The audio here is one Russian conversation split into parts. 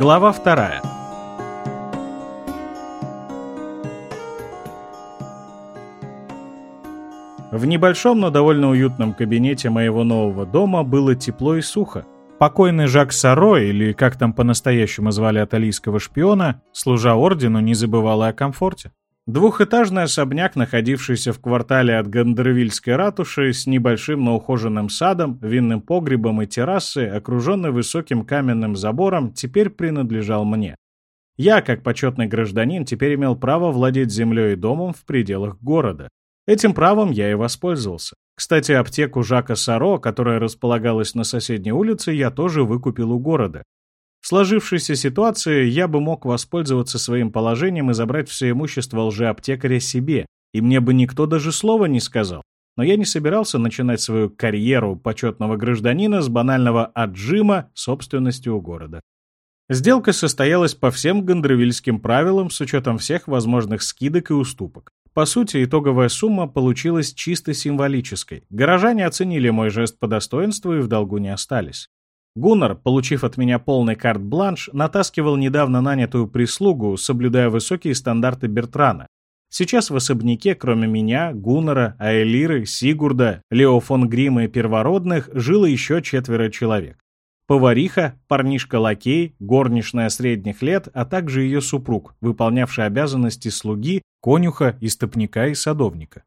Глава вторая. В небольшом, но довольно уютном кабинете моего нового дома было тепло и сухо. Покойный Жак Саро, или как там по-настоящему звали аталийского шпиона, служа ордену, не забывал о комфорте. Двухэтажный особняк, находившийся в квартале от Гандервильской ратуши, с небольшим, но ухоженным садом, винным погребом и террасой, окруженный высоким каменным забором, теперь принадлежал мне. Я, как почетный гражданин, теперь имел право владеть землей и домом в пределах города. Этим правом я и воспользовался. Кстати, аптеку Жака Саро, которая располагалась на соседней улице, я тоже выкупил у города. В сложившейся ситуации я бы мог воспользоваться своим положением и забрать все имущество лжеаптекаря себе, и мне бы никто даже слова не сказал. Но я не собирался начинать свою карьеру почетного гражданина с банального отжима собственностью у города. Сделка состоялась по всем гандровильским правилам с учетом всех возможных скидок и уступок. По сути, итоговая сумма получилась чисто символической. Горожане оценили мой жест по достоинству и в долгу не остались. Гуннар, получив от меня полный карт-бланш, натаскивал недавно нанятую прислугу, соблюдая высокие стандарты Бертрана. Сейчас в особняке, кроме меня, Гуннара, Аэлиры, Сигурда, Лео фон Грима и Первородных, жило еще четверо человек. Повариха, парнишка-лакей, горничная средних лет, а также ее супруг, выполнявший обязанности слуги, конюха, истопника и садовника.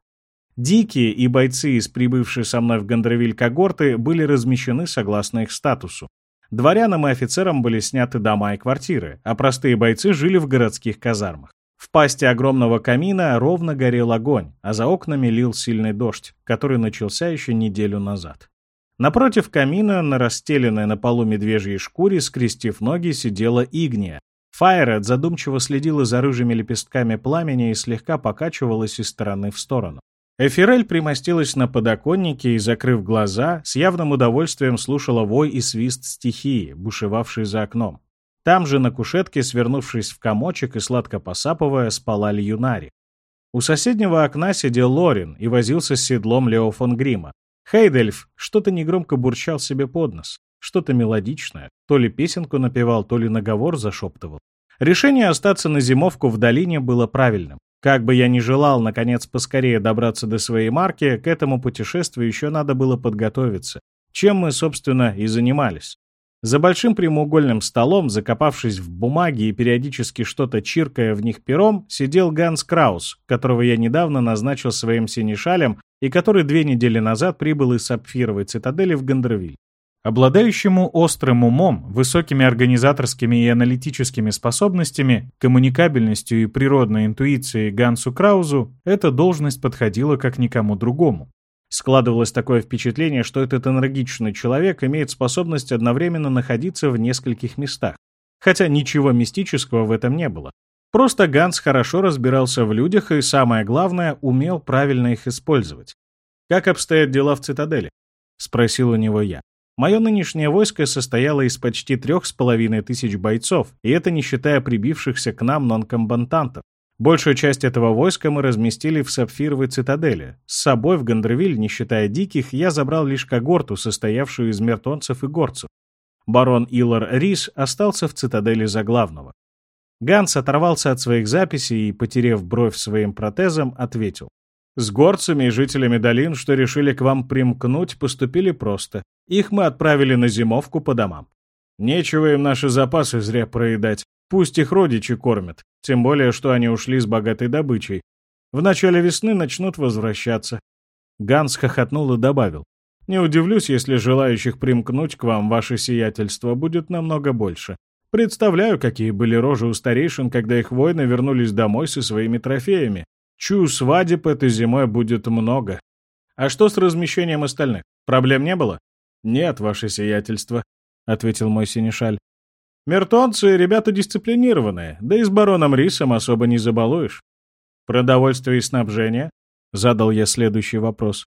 Дикие и бойцы из прибывшей со мной в Гондровиль когорты были размещены согласно их статусу. Дворянам и офицерам были сняты дома и квартиры, а простые бойцы жили в городских казармах. В пасти огромного камина ровно горел огонь, а за окнами лил сильный дождь, который начался еще неделю назад. Напротив камина, на расстеленной на полу медвежьей шкуре, скрестив ноги, сидела Игния. Файред задумчиво следила за рыжими лепестками пламени и слегка покачивалась из стороны в сторону. Эфирель примостилась на подоконнике и, закрыв глаза, с явным удовольствием слушала вой и свист стихии, бушевавшей за окном. Там же на кушетке, свернувшись в комочек и сладко посапывая, спала Льюнари. У соседнего окна сидел Лорин и возился с седлом Лео фон Грима. Хейдельф что-то негромко бурчал себе под нос, что-то мелодичное, то ли песенку напевал, то ли наговор зашептывал. Решение остаться на зимовку в долине было правильным. Как бы я ни желал, наконец, поскорее добраться до своей марки, к этому путешествию еще надо было подготовиться. Чем мы, собственно, и занимались. За большим прямоугольным столом, закопавшись в бумаге и периодически что-то чиркая в них пером, сидел Ганс Краус, которого я недавно назначил своим синешалем и который две недели назад прибыл из Сапфировой цитадели в Гондровиль. Обладающему острым умом, высокими организаторскими и аналитическими способностями, коммуникабельностью и природной интуицией Гансу Краузу эта должность подходила как никому другому. Складывалось такое впечатление, что этот энергичный человек имеет способность одновременно находиться в нескольких местах. Хотя ничего мистического в этом не было. Просто Ганс хорошо разбирался в людях и, самое главное, умел правильно их использовать. «Как обстоят дела в цитадели?» — спросил у него я. Мое нынешнее войско состояло из почти трех с половиной тысяч бойцов, и это не считая прибившихся к нам нонкомбатантов. Большую часть этого войска мы разместили в Сапфировой цитадели. С собой в Гондровиль, не считая диких, я забрал лишь когорту, состоявшую из мертонцев и горцев. Барон Илар Рис остался в цитадели за главного. Ганс оторвался от своих записей и, потерев бровь своим протезом, ответил. «С горцами и жителями долин, что решили к вам примкнуть, поступили просто. Их мы отправили на зимовку по домам. Нечего им наши запасы зря проедать. Пусть их родичи кормят, тем более, что они ушли с богатой добычей. В начале весны начнут возвращаться. Ганс хохотнул и добавил. Не удивлюсь, если желающих примкнуть к вам ваше сиятельство будет намного больше. Представляю, какие были рожи у старейшин, когда их воины вернулись домой со своими трофеями. Чую, свадеб этой зимой будет много. А что с размещением остальных? Проблем не было? Нет, ваше сиятельство, — ответил мой синешаль. Мертонцы — ребята дисциплинированные, да и с бароном Рисом особо не забалуешь. Продовольствие и снабжение? Задал я следующий вопрос.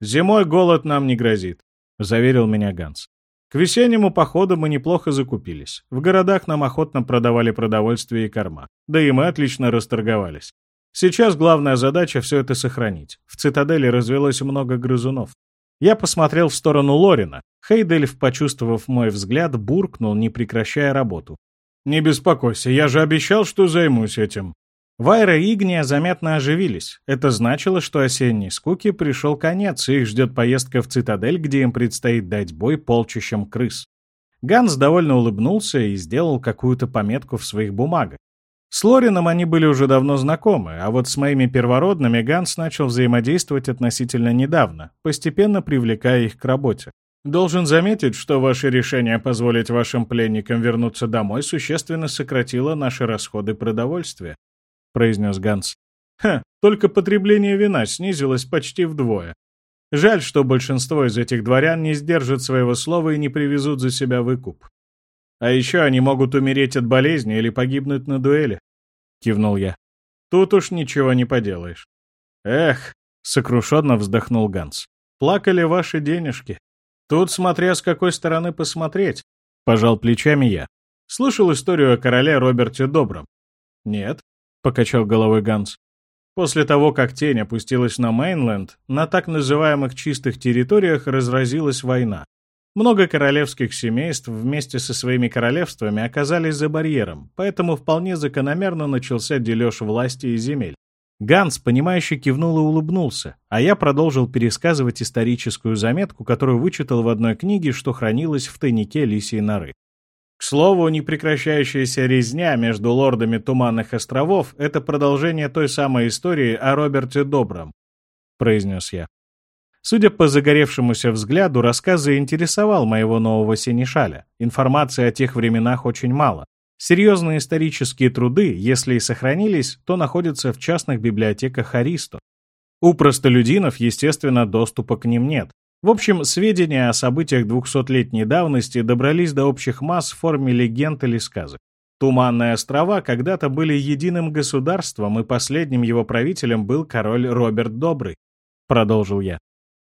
Зимой голод нам не грозит, заверил меня Ганс. К весеннему походу мы неплохо закупились. В городах нам охотно продавали продовольствие и корма. Да и мы отлично расторговались. Сейчас главная задача все это сохранить. В цитадели развелось много грызунов. Я посмотрел в сторону Лорина. Хейдельф, почувствовав мой взгляд, буркнул, не прекращая работу. «Не беспокойся, я же обещал, что займусь этим». Вайра и Игния заметно оживились. Это значило, что осенней скуке пришел конец, и их ждет поездка в цитадель, где им предстоит дать бой полчищам крыс. Ганс довольно улыбнулся и сделал какую-то пометку в своих бумагах. С Лорином они были уже давно знакомы, а вот с моими первородными Ганс начал взаимодействовать относительно недавно, постепенно привлекая их к работе. Должен заметить, что ваше решение позволить вашим пленникам вернуться домой существенно сократило наши расходы продовольствия, произнес Ганс. Ха, только потребление вина снизилось почти вдвое. Жаль, что большинство из этих дворян не сдержат своего слова и не привезут за себя выкуп. А еще они могут умереть от болезни или погибнуть на дуэли. Кивнул я. Тут уж ничего не поделаешь. Эх, сокрушенно вздохнул Ганс. Плакали ваши денежки. Тут смотря с какой стороны посмотреть. Пожал плечами я. Слышал историю о короле Роберте Добром? Нет, покачал головой Ганс. После того, как тень опустилась на Мейнленд, на так называемых чистых территориях разразилась война. Много королевских семейств вместе со своими королевствами оказались за барьером, поэтому вполне закономерно начался дележ власти и земель. Ганс, понимающе кивнул и улыбнулся, а я продолжил пересказывать историческую заметку, которую вычитал в одной книге, что хранилась в тайнике Лисии норы. К слову, непрекращающаяся резня между лордами Туманных островов — это продолжение той самой истории о Роберте Добром, — произнес я. Судя по загоревшемуся взгляду, рассказ заинтересовал моего нового синешаля. Информации о тех временах очень мало. Серьезные исторические труды, если и сохранились, то находятся в частных библиотеках Аристо. У простолюдинов, естественно, доступа к ним нет. В общем, сведения о событиях двухсотлетней давности добрались до общих масс в форме легенд или сказок. Туманные острова когда-то были единым государством, и последним его правителем был король Роберт Добрый, продолжил я.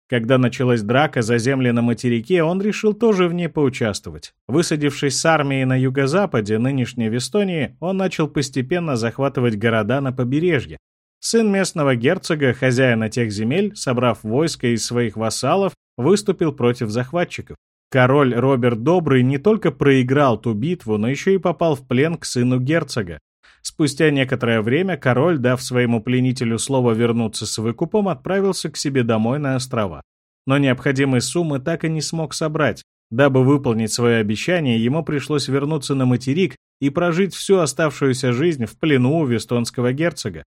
Когда началась драка за земли на материке, он решил тоже в ней поучаствовать. Высадившись с армией на юго-западе, нынешней Вестонии, он начал постепенно захватывать города на побережье. Сын местного герцога, хозяина тех земель, собрав войско из своих вассалов, выступил против захватчиков. Король Роберт Добрый не только проиграл ту битву, но еще и попал в плен к сыну герцога. Спустя некоторое время король, дав своему пленителю слово вернуться с выкупом, отправился к себе домой на острова. Но необходимые суммы так и не смог собрать. Дабы выполнить свое обещание, ему пришлось вернуться на материк и прожить всю оставшуюся жизнь в плену у вестонского герцога.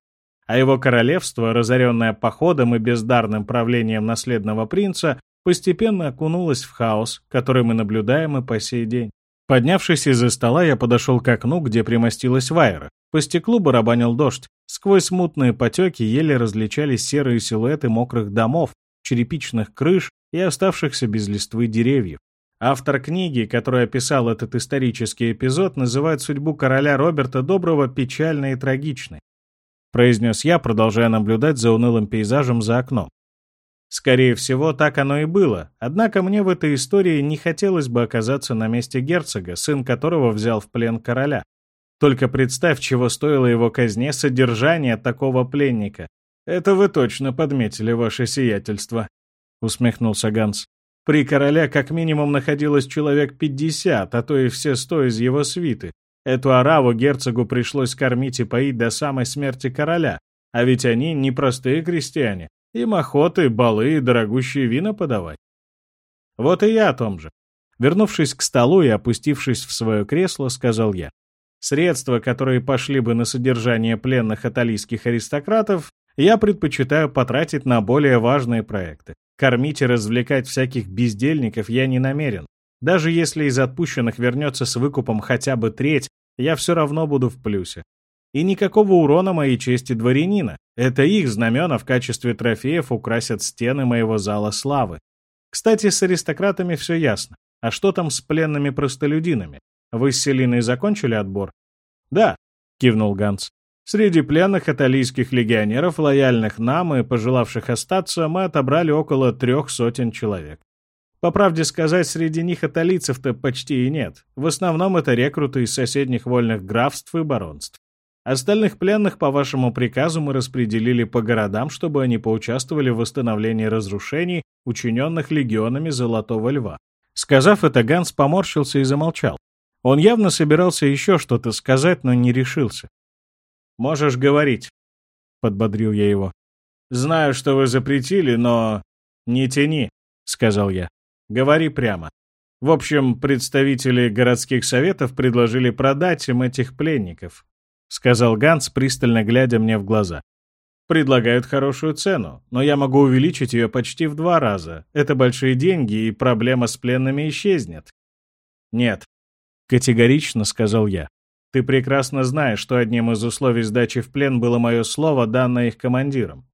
А его королевство, разоренное походом и бездарным правлением наследного принца, постепенно окунулось в хаос, который мы наблюдаем и по сей день. Поднявшись из-за стола, я подошел к окну, где примостилась Вайра. По стеклу барабанил дождь. Сквозь мутные потеки еле различались серые силуэты мокрых домов, черепичных крыш и оставшихся без листвы деревьев. Автор книги, который описал этот исторический эпизод, называет судьбу короля Роберта Доброго печальной и трагичной. Произнес я, продолжая наблюдать за унылым пейзажем за окном. Скорее всего, так оно и было. Однако мне в этой истории не хотелось бы оказаться на месте герцога, сын которого взял в плен короля. Только представь, чего стоило его казне содержание такого пленника. Это вы точно подметили, ваше сиятельство, усмехнулся Ганс. При короле как минимум находилось человек пятьдесят, а то и все сто из его свиты. Эту араву герцогу пришлось кормить и поить до самой смерти короля, а ведь они не простые крестьяне, им охоты, балы и дорогущие вина подавать. Вот и я о том же. Вернувшись к столу и опустившись в свое кресло, сказал я. Средства, которые пошли бы на содержание пленных аталийских аристократов, я предпочитаю потратить на более важные проекты. Кормить и развлекать всяких бездельников я не намерен. Даже если из отпущенных вернется с выкупом хотя бы треть, я все равно буду в плюсе. И никакого урона моей чести дворянина. Это их знамена в качестве трофеев украсят стены моего зала славы. Кстати, с аристократами все ясно. А что там с пленными простолюдинами? Вы с Селиной закончили отбор? Да, кивнул Ганс. Среди пленных аталийских легионеров, лояльных нам и пожелавших остаться, мы отобрали около трех сотен человек. По правде сказать, среди них аталийцев-то почти и нет. В основном это рекруты из соседних вольных графств и баронств. Остальных пленных по вашему приказу мы распределили по городам, чтобы они поучаствовали в восстановлении разрушений, учиненных легионами Золотого Льва. Сказав это, Ганс поморщился и замолчал. Он явно собирался еще что-то сказать, но не решился. «Можешь говорить», — подбодрил я его. «Знаю, что вы запретили, но...» «Не тяни», — сказал я. «Говори прямо». В общем, представители городских советов предложили продать им этих пленников, сказал Ганс, пристально глядя мне в глаза. Предлагают хорошую цену, но я могу увеличить ее почти в два раза. Это большие деньги, и проблема с пленными исчезнет. Нет, категорично сказал я. Ты прекрасно знаешь, что одним из условий сдачи в плен было мое слово, данное их командирам.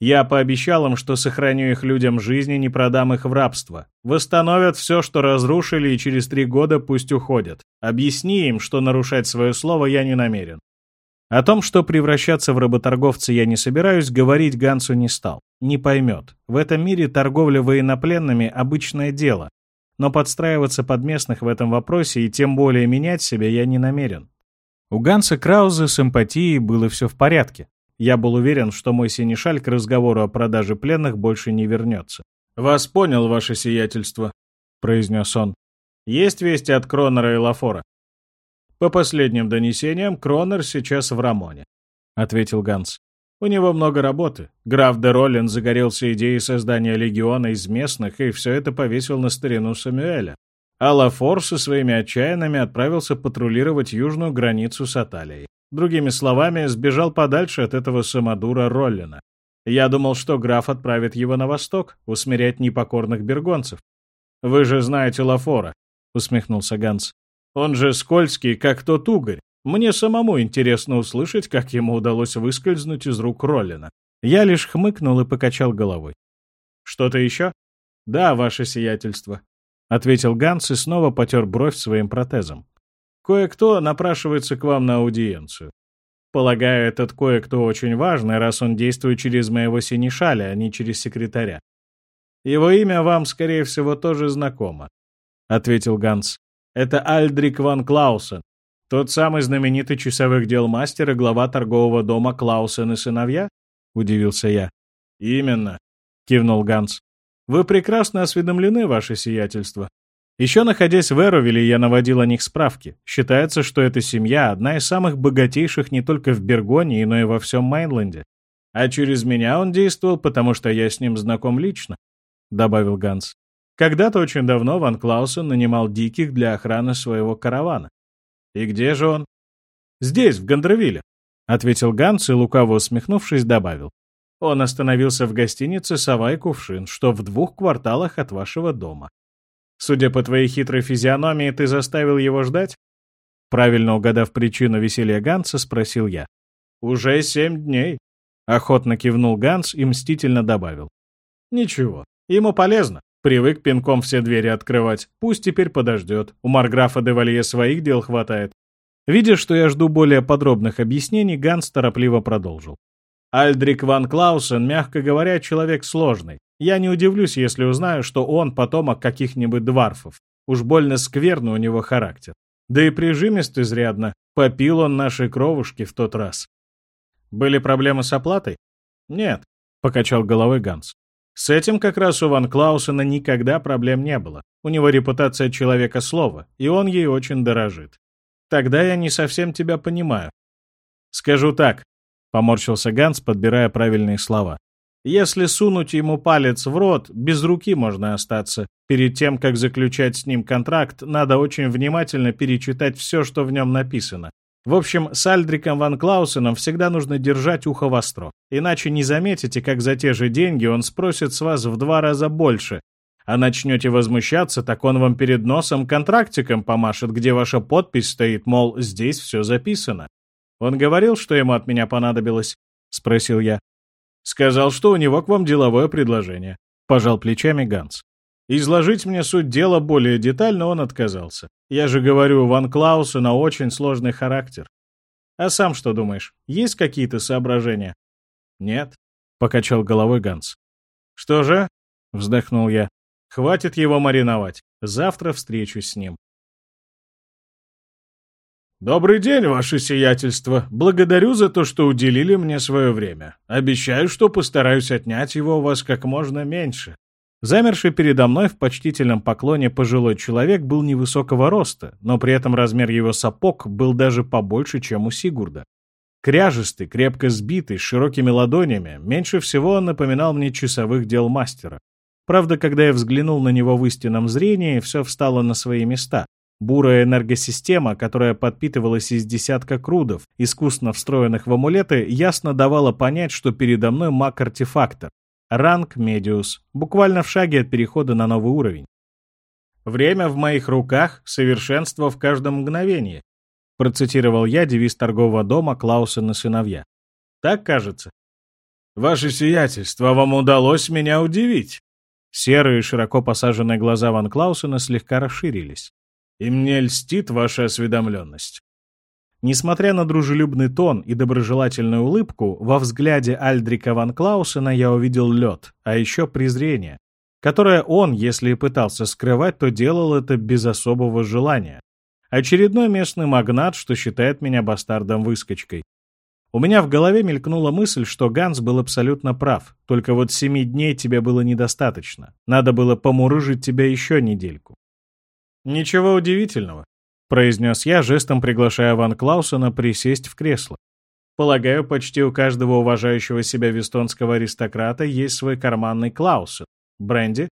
Я пообещал им, что сохраню их людям жизни, не продам их в рабство. Восстановят все, что разрушили, и через три года пусть уходят. Объясни им, что нарушать свое слово я не намерен. О том, что превращаться в работорговца я не собираюсь, говорить Гансу не стал. Не поймет. В этом мире торговля военнопленными – обычное дело. Но подстраиваться под местных в этом вопросе и тем более менять себя я не намерен. У Ганса Крауза с эмпатией было все в порядке. Я был уверен, что мой синешаль к разговору о продаже пленных больше не вернется. «Вас понял, ваше сиятельство», — произнес он. «Есть вести от Кронера и Лафора?» «По последним донесениям, Кронер сейчас в Рамоне», — ответил Ганс. «У него много работы. Граф де Роллин загорелся идеей создания легиона из местных, и все это повесил на старину Самюэля. А Лафор со своими отчаянными отправился патрулировать южную границу с Аталией. Другими словами, сбежал подальше от этого самодура Роллина. Я думал, что граф отправит его на восток, усмирять непокорных бергонцев. «Вы же знаете Лафора», — усмехнулся Ганс. «Он же скользкий, как тот угорь. Мне самому интересно услышать, как ему удалось выскользнуть из рук Роллина». Я лишь хмыкнул и покачал головой. «Что-то еще?» «Да, ваше сиятельство», — ответил Ганс и снова потер бровь своим протезом. Кое-кто напрашивается к вам на аудиенцию. Полагаю, этот кое-кто очень важный, раз он действует через моего синешаля, а не через секретаря. Его имя вам, скорее всего, тоже знакомо, — ответил Ганс. Это Альдрик ван Клаусен, тот самый знаменитый часовых дел мастер и глава торгового дома Клаусен и сыновья? — удивился я. Именно, — кивнул Ганс. Вы прекрасно осведомлены, ваше сиятельство. Еще находясь в Эровиле, я наводил о них справки. Считается, что эта семья одна из самых богатейших не только в Бергонии, но и во всем Майнленде. А через меня он действовал, потому что я с ним знаком лично», — добавил Ганс. «Когда-то очень давно Ван Клаусен нанимал диких для охраны своего каравана. И где же он?» «Здесь, в Гондровиле», — ответил Ганс и, лукаво усмехнувшись, добавил. «Он остановился в гостинице «Сова и Кувшин», что в двух кварталах от вашего дома. Судя по твоей хитрой физиономии, ты заставил его ждать? Правильно угадав причину веселья Ганса, спросил я. Уже семь дней. Охотно кивнул Ганс и мстительно добавил. Ничего, ему полезно. Привык пинком все двери открывать. Пусть теперь подождет. У Марграфа де Валье своих дел хватает. Видя, что я жду более подробных объяснений, Ганс торопливо продолжил. Альдрик ван Клаусен, мягко говоря, человек сложный. Я не удивлюсь, если узнаю, что он потомок каких-нибудь дварфов. Уж больно скверный у него характер. Да и прижимист изрядно. Попил он нашей кровушки в тот раз. Были проблемы с оплатой? Нет, покачал головой Ганс. С этим как раз у Ван Клаусена никогда проблем не было. У него репутация человека слова, и он ей очень дорожит. Тогда я не совсем тебя понимаю. Скажу так, поморщился Ганс, подбирая правильные слова. Если сунуть ему палец в рот, без руки можно остаться. Перед тем, как заключать с ним контракт, надо очень внимательно перечитать все, что в нем написано. В общем, с Альдриком Ван Клаусеном всегда нужно держать ухо востро. Иначе не заметите, как за те же деньги он спросит с вас в два раза больше. А начнете возмущаться, так он вам перед носом контрактиком помашет, где ваша подпись стоит, мол, здесь все записано. Он говорил, что ему от меня понадобилось? Спросил я. Сказал, что у него к вам деловое предложение. Пожал плечами Ганс. Изложить мне суть дела более детально он отказался. Я же говорю, Ван Клауса на очень сложный характер. А сам что думаешь, есть какие-то соображения? Нет, покачал головой Ганс. Что же? Вздохнул я. Хватит его мариновать. Завтра встречусь с ним. «Добрый день, ваше сиятельство. Благодарю за то, что уделили мне свое время. Обещаю, что постараюсь отнять его у вас как можно меньше». Замерший передо мной в почтительном поклоне пожилой человек был невысокого роста, но при этом размер его сапог был даже побольше, чем у Сигурда. Кряжистый, крепко сбитый, с широкими ладонями, меньше всего он напоминал мне часовых дел мастера. Правда, когда я взглянул на него в истинном зрении, все встало на свои места. Бурая энергосистема, которая подпитывалась из десятка крудов, искусно встроенных в амулеты, ясно давала понять, что передо мной маг-артефактор. Ранг Медиус, буквально в шаге от перехода на новый уровень. «Время в моих руках, совершенство в каждом мгновении», процитировал я девиз торгового дома Клаусен и сыновья. «Так кажется?» «Ваше сиятельство, вам удалось меня удивить!» Серые, широко посаженные глаза Ван Клаусена слегка расширились. «И мне льстит ваша осведомленность. Несмотря на дружелюбный тон и доброжелательную улыбку, во взгляде Альдрика Ван Клаусена я увидел лед, а еще презрение, которое он, если и пытался скрывать, то делал это без особого желания. Очередной местный магнат, что считает меня бастардом-выскочкой. У меня в голове мелькнула мысль, что Ганс был абсолютно прав, только вот семи дней тебе было недостаточно. Надо было помурыжить тебя еще недельку. Ничего удивительного. — произнес я, жестом приглашая Ван Клаусена присесть в кресло. «Полагаю, почти у каждого уважающего себя вестонского аристократа есть свой карманный Клаусен. Бренди?»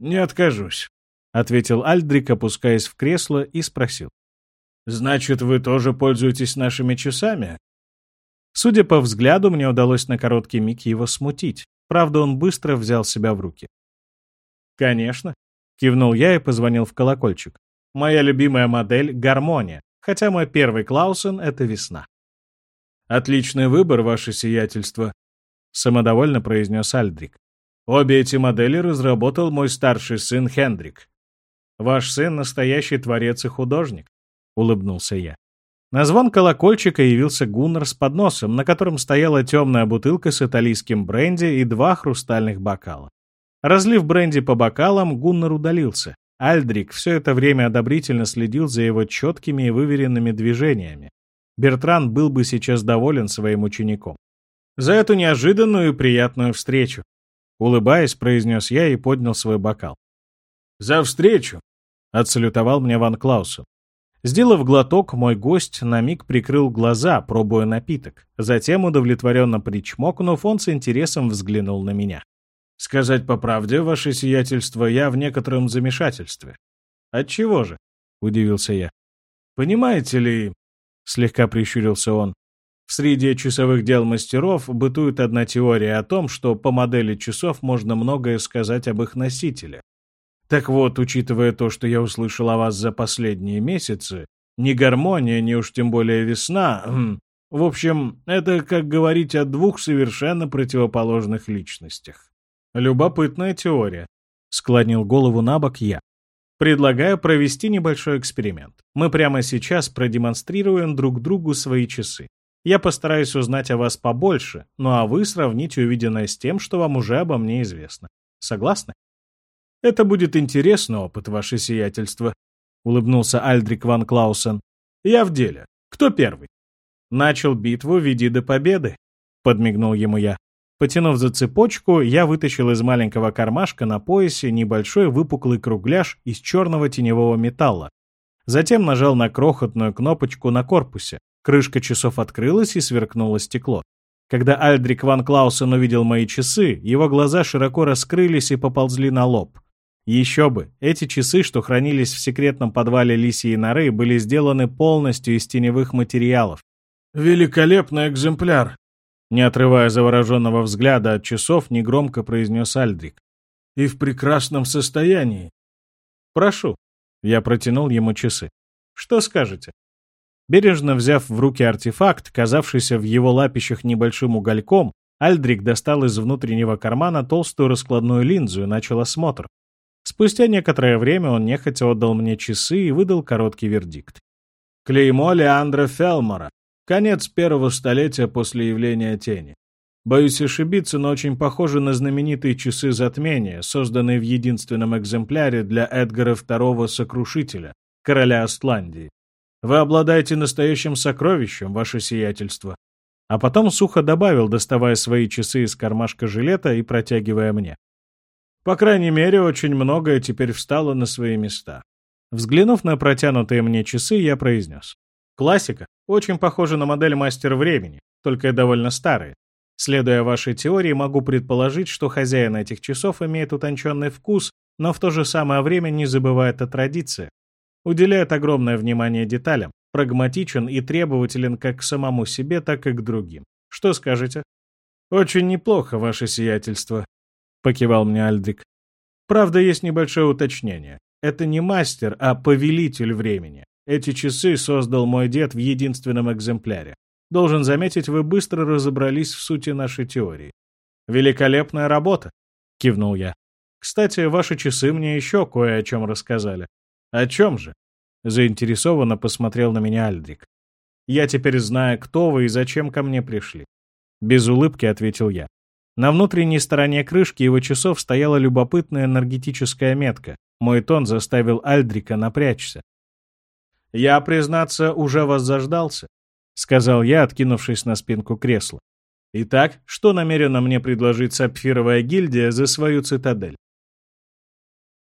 «Не откажусь», — ответил Альдрик, опускаясь в кресло, и спросил. «Значит, вы тоже пользуетесь нашими часами?» Судя по взгляду, мне удалось на короткий миг его смутить. Правда, он быстро взял себя в руки. «Конечно», — кивнул я и позвонил в колокольчик. Моя любимая модель — гармония, хотя мой первый Клаусен — это весна. «Отличный выбор, ваше сиятельство», — самодовольно произнес Альдрик. «Обе эти модели разработал мой старший сын Хендрик. Ваш сын — настоящий творец и художник», — улыбнулся я. На звон колокольчика явился Гуннар с подносом, на котором стояла темная бутылка с итальянским бренди и два хрустальных бокала. Разлив бренди по бокалам, Гуннар удалился. Альдрик все это время одобрительно следил за его четкими и выверенными движениями. Бертран был бы сейчас доволен своим учеником. «За эту неожиданную и приятную встречу!» Улыбаясь, произнес я и поднял свой бокал. «За встречу!» — отсалютовал мне Ван Клаусен. Сделав глоток, мой гость на миг прикрыл глаза, пробуя напиток. Затем, удовлетворенно причмокнув, он с интересом взглянул на меня. Сказать по правде, ваше сиятельство, я в некотором замешательстве. Отчего же? Удивился я. Понимаете ли, слегка прищурился он, в среде часовых дел мастеров бытует одна теория о том, что по модели часов можно многое сказать об их носителе. Так вот, учитывая то, что я услышал о вас за последние месяцы, ни гармония, ни уж тем более весна... Хм, в общем, это как говорить о двух совершенно противоположных личностях. Любопытная теория. Склонил голову на бок я. Предлагаю провести небольшой эксперимент. Мы прямо сейчас продемонстрируем друг другу свои часы. Я постараюсь узнать о вас побольше, ну а вы сравните увиденное с тем, что вам уже обо мне известно. Согласны? Это будет интересный опыт, ваше сиятельство, улыбнулся Альдрик ван Клаусен. Я в деле. Кто первый? Начал битву, веди до победы, подмигнул ему я. Потянув за цепочку, я вытащил из маленького кармашка на поясе небольшой выпуклый кругляш из черного теневого металла. Затем нажал на крохотную кнопочку на корпусе. Крышка часов открылась и сверкнуло стекло. Когда Альдрик Ван Клаусен увидел мои часы, его глаза широко раскрылись и поползли на лоб. Еще бы, эти часы, что хранились в секретном подвале Лисьей норы, были сделаны полностью из теневых материалов. «Великолепный экземпляр!» Не отрывая завороженного взгляда от часов, негромко произнес Альдрик. «И в прекрасном состоянии». «Прошу». Я протянул ему часы. «Что скажете?» Бережно взяв в руки артефакт, казавшийся в его лапищах небольшим угольком, Альдрик достал из внутреннего кармана толстую раскладную линзу и начал осмотр. Спустя некоторое время он нехотя отдал мне часы и выдал короткий вердикт. «Клеймо Леандра Фелмора. Конец первого столетия после явления тени. Боюсь ошибиться, но очень похоже на знаменитые часы затмения, созданные в единственном экземпляре для Эдгара II Сокрушителя, короля Астландии. Вы обладаете настоящим сокровищем, ваше сиятельство. А потом сухо добавил, доставая свои часы из кармашка жилета и протягивая мне. По крайней мере, очень многое теперь встало на свои места. Взглянув на протянутые мне часы, я произнес. Классика очень похожа на модель мастер времени, только довольно старая. Следуя вашей теории, могу предположить, что хозяин этих часов имеет утонченный вкус, но в то же самое время не забывает о традиции. Уделяет огромное внимание деталям, прагматичен и требователен как к самому себе, так и к другим. Что скажете? «Очень неплохо, ваше сиятельство», — покивал мне Альдрик. «Правда, есть небольшое уточнение. Это не мастер, а повелитель времени. Эти часы создал мой дед в единственном экземпляре. Должен заметить, вы быстро разобрались в сути нашей теории. Великолепная работа, кивнул я. Кстати, ваши часы мне еще кое о чем рассказали. О чем же? Заинтересованно посмотрел на меня Альдрик. Я теперь знаю, кто вы и зачем ко мне пришли. Без улыбки ответил я. На внутренней стороне крышки его часов стояла любопытная энергетическая метка. Мой тон заставил Альдрика напрячься. «Я, признаться, уже вас заждался», — сказал я, откинувшись на спинку кресла. «Итак, что намерена мне предложить сапфировая гильдия за свою цитадель?»